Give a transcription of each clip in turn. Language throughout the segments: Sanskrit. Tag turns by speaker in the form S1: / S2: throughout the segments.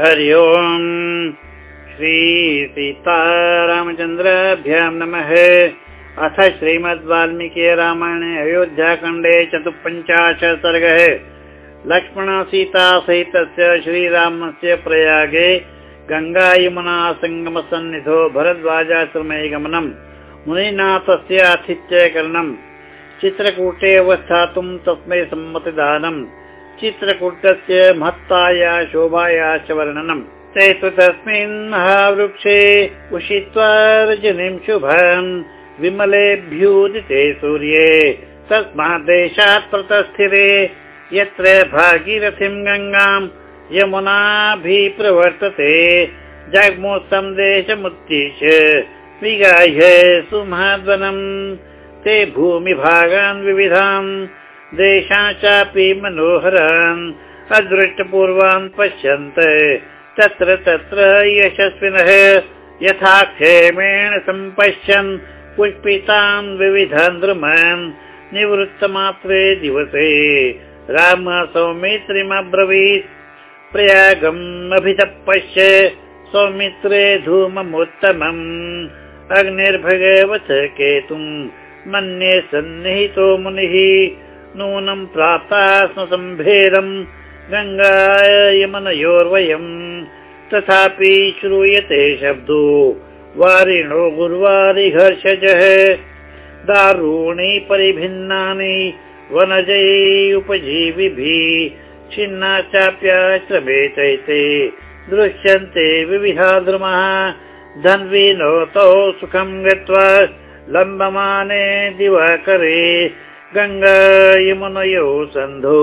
S1: हरि ओम् श्रीसीतारामचन्द्राभ्याम् नमः। अथ श्रीमद् वाल्मीकि रामायणे अयोध्याखण्डे चतुःपञ्चाशत् सर्गः लक्ष्मण सीता सहितस्य श्रीरामस्य प्रयागे गङ्गायमुना सङ्गमसन्निधो भरद्वाजाश्रमे गमनम् मुनिना तस्य आतिथ्यकरणम् चित्रकूटे अवस्थातुं तस्मै सम्मतिदानम् चित्रकूटस्य महत्ताया शोभाया च वर्णनम् ते तु तस्मिन् महावृक्षे उषित्वा रजनीं शुभम्। विमलेभ्युदिते सूर्ये। तस्मात् देशात् प्रतस्थिरे। यत्र भागीरथीं गङ्गाम् यमुनाभिप्रवर्तते। जग्मु सन्देशमुत्तिश्य विगाह्य सुमहाद्वनम्। ते भूमिभागान् विविधान् देशा चापि मनोहरान् अदृष्टपूर्वान् पश्यन्त। तत्र तत्र यशस्विनः यथा क्षेमेण सम्पश्यन् पुष्पितान् विविधान् द्रुमान् निवृत्तमात्रे दिवसे। राम सौमित्रिमब्रवीत् प्रयागम् अभितपश्य सौमित्रे धूममुत्तमम्। अग्निर्भगवत केतुम् मन्ये सन्निहितो मुनिः नूनं प्राप्ता स्म सम्भेदम् गङ्गायमनयोर्वयम् तथापि श्रूयते शब्दो वारिणो गुर्वारि हर्षजः। दारूणि परिभिन्नानि वनजै उपजीविभिः चैते। दृश्यन्ते विविधाद्रुमः धन्विनोतौ सुखं गत्वा लम्बमाने दिवाकरे गङ्गायमुनयो सन्धौ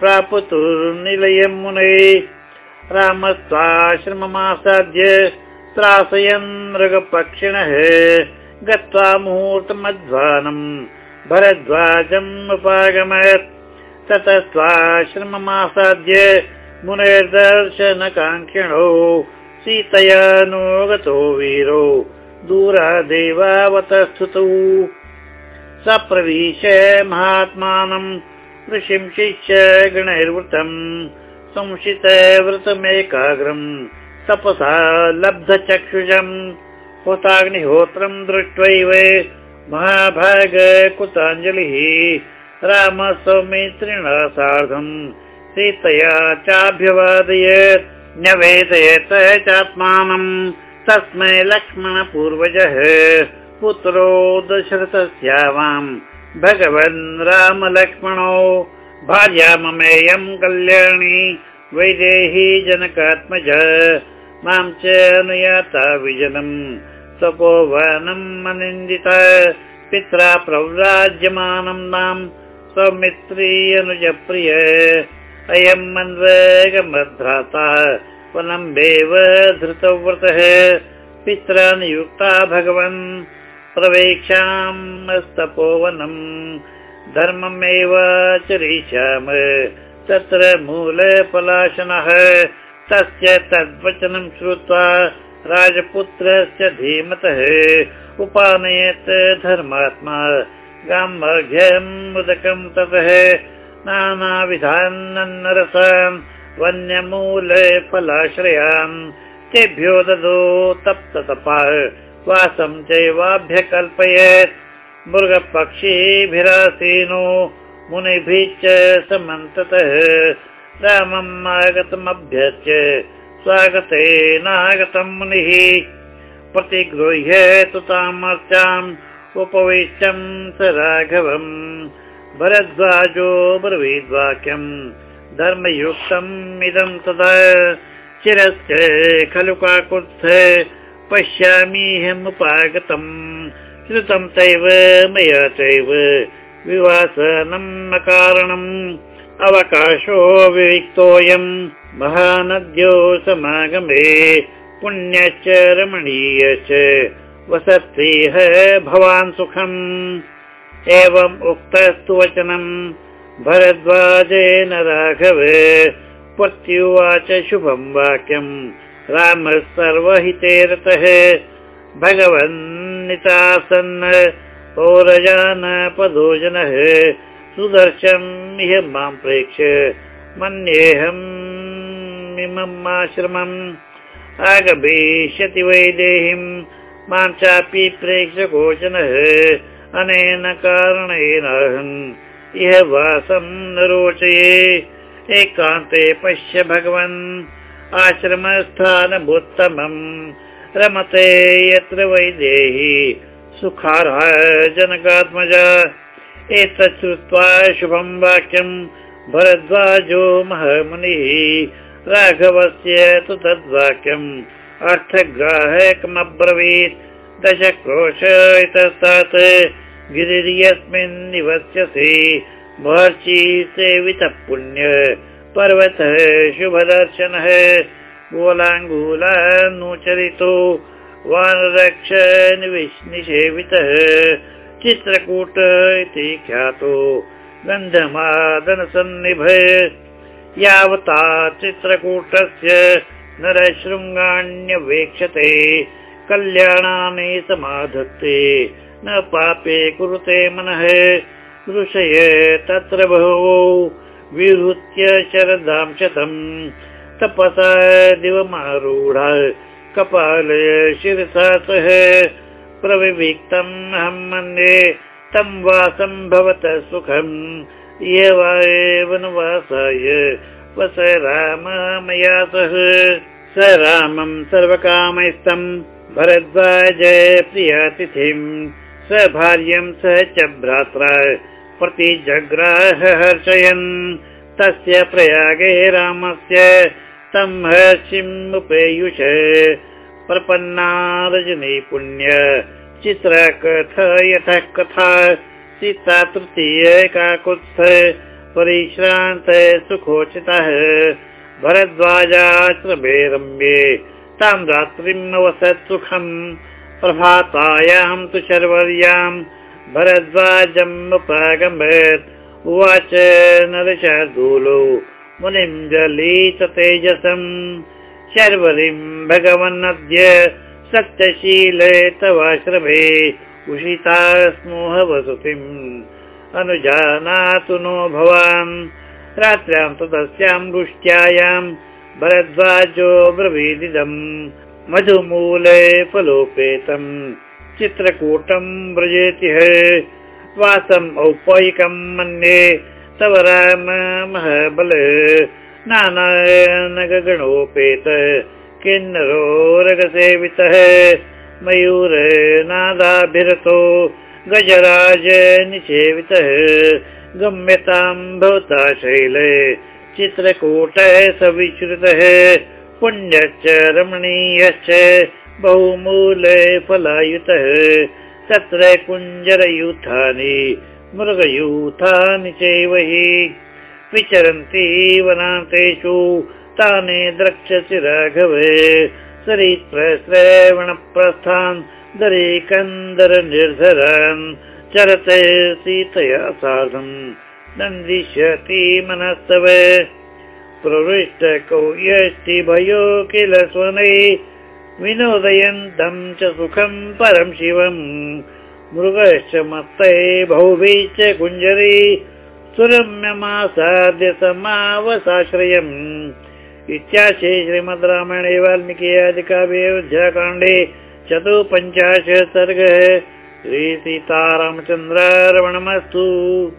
S1: प्रापुतुर्निलयम् मुने रामस्त्वाश्रममासाद्य त्रासयन् मृगपक्षिणः गत्वा मुहूर्तमध्वानम् भरद्वाजम् उपागमत् ततस्त्वाश्रममासाद्य मुनेर्दर्शनकाङ्क्षिणो सीतया नो गतो वीरो। दूरादेवावतस्तुतौ सप्रवीश महात्मानम् ऋषिं शिष्य गणैर्वृतम् संशितव्रतमेकाग्रम् तपसा लब्धचक्षुषम् हुताग्निहोत्रम् दृष्ट्वैव महाभाग कुताञ्जलिः राम सौमित्रिणा सार्धम् सीतया चाभ्यवादयत् न्यवेदयत चात्मानम् तस्मै लक्ष्मणपूर्वजः पुत्रो दशरथस्यावाम् भगवन् राम लक्ष्मणो भार्या ममेयम् कल्याणी वैदेही जनकात्मज। मां च अनुयाता विजनम् तपोवनम् अनिन्दित पित्रा प्रव्राज्यमानम् नाम सौमित्री अनुजप्रिय। अयम् मन्वगमद्भ्राता वनम्बेव धृतव्रतः। पित्रा नियुक्ता भगवन् प्रवेक्षामस्तपोवनम् धर्ममेव चरिष्याम। तत्र मूलपलाशनः। तस्य तद्वचनं श्रुत्वा राजपुत्रस्य धीमतः उपानयत् धर्मात्मा। गाम्भ्यम् मुदकं ततः नानाविधान्नरसान् वन्यमूलफलाश्रयान् तेभ्यो ददो तप्ततपः वासं चैवाभ्यकल्पयत्। मृगपक्षीभिरासीनो मुनिभिश्च समन्ततः। रामम् आगतमभ्यर्च्य स्वागतेनागतम् मुनिः। प्रतिगृह्य तु तामर्चाम् उपविष्टम् स राघवम् भरद्वाजो ब्रवीद्वाक्यम् धर्मयुक्तम् इदम् तदा। चिरस्य खलु काकुत्थ पश्यामीहमुपागतम् श्रुतं चैव मया चैव विवासनम् अकारणम् अवकाशो विविक्तोऽयम् महानद्यो समागमे पुण्यश्च रमणीयश्च। वसत्येह भवान् सुखम्। एवम् उक्तस्तु वचनम्। भरद्वाजेन राघव। प्रत्युवाच शुभम् वाक्यम् रामः सर्वहिते रतः भगवन्नितासन् पौरजान पदोजनः जनः। सुदर्शम् इह मां प्रेक्ष्य मन्येऽहम् इमम् आश्रमम् आगमिष्यति वैदेहीम् मां चापि प्रेक्षकोचनः अनेन कारणेन इह वासं न रोचये एकान्ते पश्य भगवन् आश्रमस्थानमुत्तमम्। रमते यत्र वैदेही सुखारः जनकात्मज एतत् श्रुत्वा शुभं वाक्यं भरद्वाजो महमुनिः। राघवस्य तु तद्वाक्यम् अर्थग्राहकमब्रवीत्। दशक्रोश इतस्तात् गिरिर्यस्मिन् निवस्यसि। महर्षि सेवितः पुण्य पर्वतः शुभदर्शनः गोलाङ्गूलानुचरितो वानरक्ष निसेवितः चित्रकूट इति ख्यातो गन्धमादनसन्निभ यावता चित्रकूटस्य नरशृङ्गाण्यवेक्षते कल्याणानि समाधत्ते न पापे कुरुते मनः। ऋषय तत्र बहवो विहृत्य शरदां शतम् तपसा दिवमारूढ कपाल शिरसा सह प्रविविक्तम् अहं मन्ये तं वासं भवतः सुखम् वनवासाय वस राम मया सह। स रामं सर्वकामैस्तम् भरद्वाज प्रियातिथिम् स भार्यं स च भ्रात्रा प्रतिजग्राह हर्षयन् तस्य प्रयागे रामस्य तं प्रपन्ना रजनी पुण्य। चित्रकथ यतः कथा सीता तृतीय काकुत्स्थ परिश्रान्त सुखोचितः। भरद्वाजाश्रमे रम्ये। तां रात्रिम् अवसत् सुखम् प्रभातायां तु शर्वर्यां भरद्वाजम् उवाच नरशार्दूलो मुनिं जलीत तेजसम् शर्वरीं भगवन्नद्य सत्यशीले तवाश्रमे उषिता स्मोह वसतिम्। अनुजानातु नो भवान्। रात्र्यां तु तस्यां वृष्ट्यायां भरद्वाजो ब्रवीदिदम्। मधुमूले फलोपेतम् चित्रकूटम् व्रजेति वासम् औपयिकम् मन्ये। तव राम महाबल। नानायनगणोपेत किन्नरो रगसेवितः। मयूर नादाभिरतो। गजराज निषेवितः। गम्यतां भवता शैले। चित्रकूटः सविश्रुतः। पुण्यश्च रमणीयश्च बहुमूले फलायुतः तत्र कुञ्जरयूथानि मृगयूथानि चैव हि। विचरन्ति वनान्तेषु तानि द्रक्ष्यसि राघवे। सरित्रश्रवणप्रस्थान् दरीकन्दर निर्धरान् चरते सीतया सार्धम् नन्दिष्यति मनस्तव। प्रविष्ट कौयस्ति भयो किल स्वनै विनोदयन्तम् च सुखम् परम् शिवम्। मृगश्च मत्तै बहुभिश्च कुञ्जरी। सुरम्यमासाद्य समावसाश्रयम्। इत्याशे श्रीमद् रामायणे वाल्मीकि आदिकाव्ये अयोध्याकाण्डे चतुःपञ्चाशत् सर्गः। श्रीसीतारामचन्द्रार्पणमस्तु